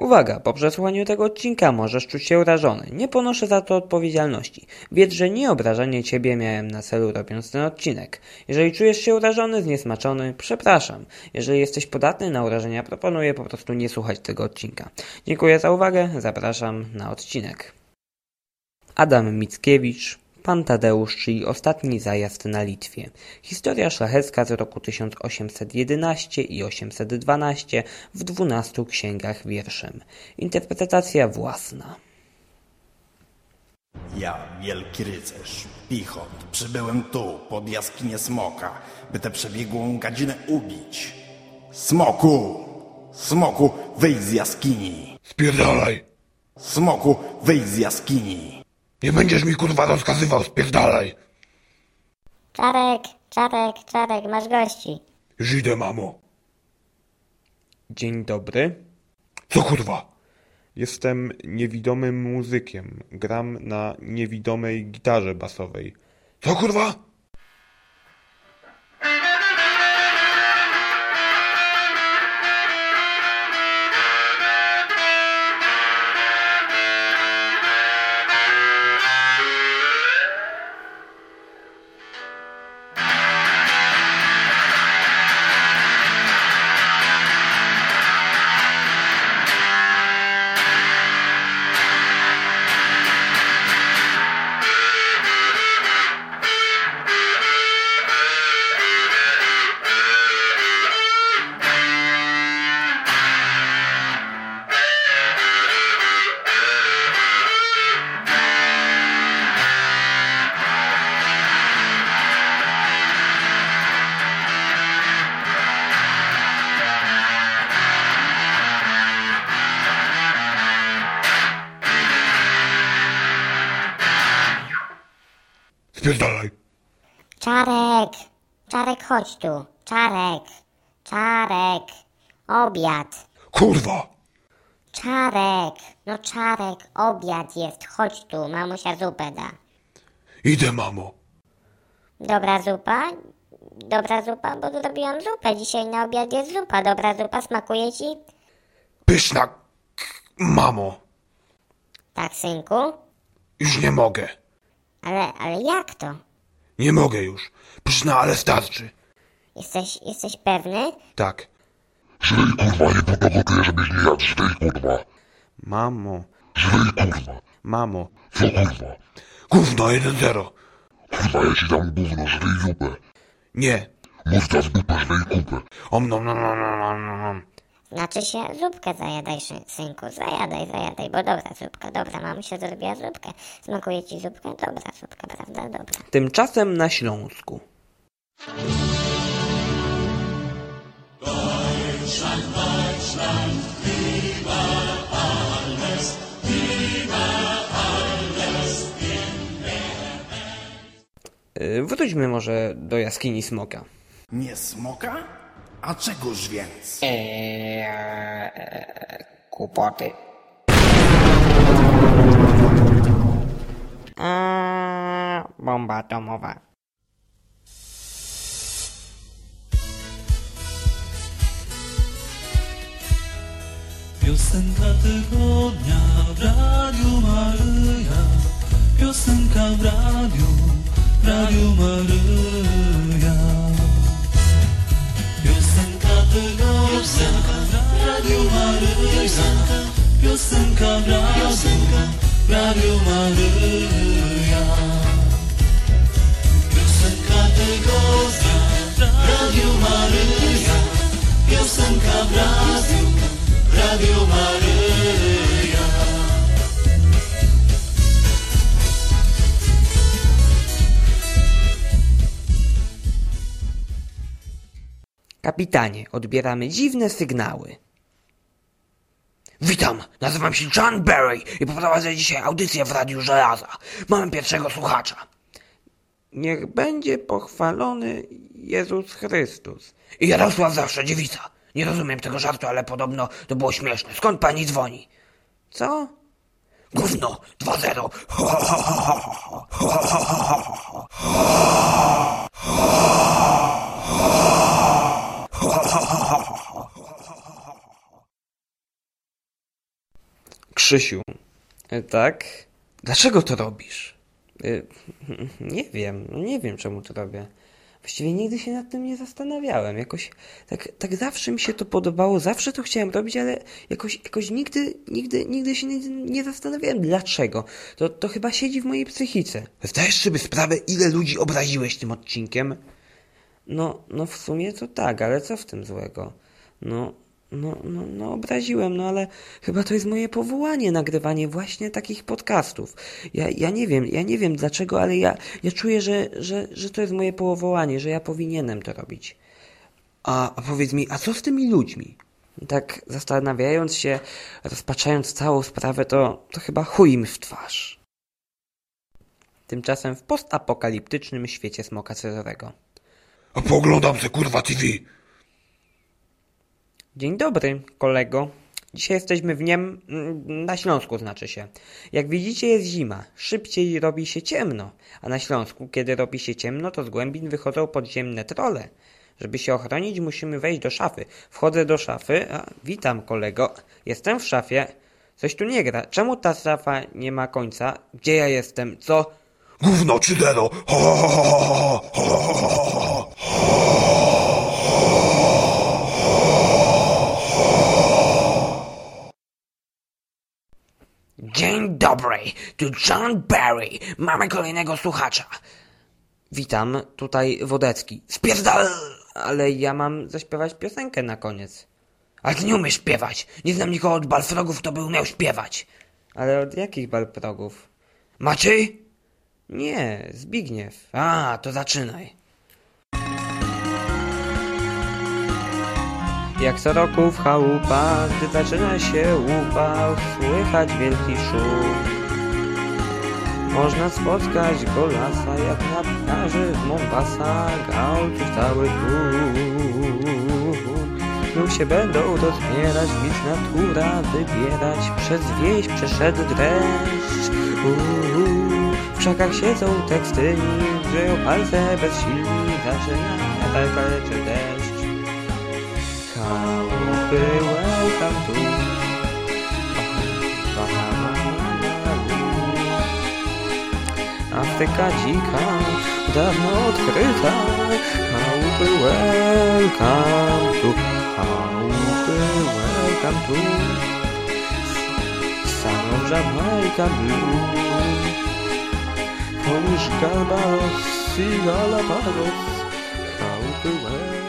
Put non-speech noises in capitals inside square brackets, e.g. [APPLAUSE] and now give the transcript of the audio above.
Uwaga, po przesłuchaniu tego odcinka możesz czuć się urażony. Nie ponoszę za to odpowiedzialności. Wiedz, że nie obrażanie ciebie miałem na celu robiąc ten odcinek. Jeżeli czujesz się urażony, zniesmaczony, przepraszam. Jeżeli jesteś podatny na urażenia, proponuję po prostu nie słuchać tego odcinka. Dziękuję za uwagę, zapraszam na odcinek. Adam Mickiewicz, Pan Tadeusz, czyli ostatni zajazd na Litwie. Historia szlachecka z roku 1811 i 812 w dwunastu księgach wierszem. Interpretacja własna. Ja, wielki rycerz, Pichot, przybyłem tu, pod jaskinię Smoka, by tę przebiegłą gadzinę ubić. Smoku! Smoku, wyjdź z jaskini! Spierdalaj! Smoku, wyjdź z jaskini! Nie będziesz mi kurwa rozkazywał, spierdalaj! Czarek, Czarek, Czarek, masz gości. Już idę, mamo. Dzień dobry. Co kurwa? Jestem niewidomym muzykiem. Gram na niewidomej gitarze basowej. Co kurwa? Spierdalaj! Czarek, Czarek, chodź tu. Czarek, Czarek, obiad. Kurwa! Czarek, no Czarek, obiad jest. Chodź tu, mamusia zupę da. Idę, mamo. Dobra zupa? Dobra zupa, bo zrobiłam zupę. Dzisiaj na obiad jest zupa. Dobra zupa, smakuje ci? Pyszna... k- Mamo. Tak, synku? Już nie mogę. Ale, ale jak to? Nie mogę już. Pyszna, ale starczy. Jesteś, jesteś pewny? Tak. Żryj kurwa, nie podogotuję, żebyś nie jadł, żryj kurwa. Mamo, Żryj kurwa. mamo, Co kurwa? Gówno, 1-0. Kurwa, ja ci dam gówno, żryj zupę. Nie. Mów ta zupę, żryj kupę. Om nom nom nom nom nom nom. Znaczy się zupkę zajadaj, synku. Zajadaj, zajadaj, bo dobra zupka. Dobra, mamusia zrobiła zupkę. Smakuje ci zupkę? Dobra zupka, prawda? Dobra. Tymczasem na Śląsku. Y, Wróćmy może do jaskini smoka. Nie smoka? A czegoż więc? Kłopoty. A, bomba atomowa. Piosenka tygodnia w Radiu Maryja Piosenka w radiu, w Radiu Maryja tygodnia w Radiu Maryja Piosenka w radiu, w Radiu Maryja Piosenka tygodnia w Radiu Maryja Piosenka w Kapitanie, odbieramy dziwne sygnały. Witam, nazywam się John Barry i poprowadzę dzisiaj audycję w Radiu Żelaza. Mamy pierwszego słuchacza. Niech będzie pochwalony Jezus Chrystus. I Jarosław zawsze dziewica. Nie rozumiem tego żartu, ale podobno to było śmieszne. Skąd pani dzwoni? Co? Gówno, 2-0. [LAUGHS] Krzysiu. E, Tak? Dlaczego to robisz? E, Nie wiem, no nie wiem czemu to robię. Właściwie nigdy się nad tym nie zastanawiałem. Jakoś tak, tak zawsze mi się to podobało, zawsze to chciałem robić, ale jakoś, jakoś nigdy, nigdy, nigdy się nie, nie zastanawiałem dlaczego. To, to chyba siedzi w mojej psychice. Zdajesz sobie sprawę, ile ludzi obraziłeś tym odcinkiem? No, no w sumie to tak, ale co w tym złego? No, no, no, no obraziłem, no ale chyba to jest moje powołanie, nagrywanie właśnie takich podcastów. Ja, ja nie wiem, ja nie wiem dlaczego, ale ja, ja czuję, że, że, że to jest moje powołanie, że ja powinienem to robić. A, a powiedz mi, a co z tymi ludźmi? Tak zastanawiając się, rozpaczając całą sprawę, to, to chyba chuj im w twarz. Tymczasem w postapokaliptycznym świecie smoka cezarego. A pooglądam se kurwa TV. Dzień dobry, kolego. Dzisiaj jesteśmy w Niem... mm, na Śląsku znaczy się. Jak widzicie jest zima, szybciej robi się ciemno, a na Śląsku, kiedy robi się ciemno, to z głębin wychodzą podziemne trole. Żeby się ochronić, musimy wejść do szafy. Wchodzę do szafy, a witam kolego, jestem w szafie. Coś tu nie gra. Czemu ta szafa nie ma końca? Gdzie ja jestem? Co? Gówno czy. Dzień dobry, tu John Barry. Mamy kolejnego słuchacza. Witam, tutaj Wodecki. Spierdal! Ale ja mam zaśpiewać piosenkę na koniec. Ale ty nie umiesz śpiewać. Nie znam nikogo od balfrogów, kto by umiał śpiewać. Ale od jakich balprogów? Maciej? Nie, Zbigniew. A, to zaczynaj. Jak co roku w chałupach, gdy zaczyna się upał, słychać wielki szum. Można spotkać golasa, jak na plaży w Mombasa, gałców cały tłum. Znów się będą rozbierać, nic natura wybierać, przez wieś przeszedł dreszcz. Uuu, w krzakach siedzą tekstyni, grzeją palce bezsilni, zaczyna taka leczy deszcz. To Bahamaru. Afryka dzika, dawno odkryta Chałupy, welcome to Chałupy, welcome to Staną Jamaica Blue Polish Galbaros i Galapagos Chałupy, welcome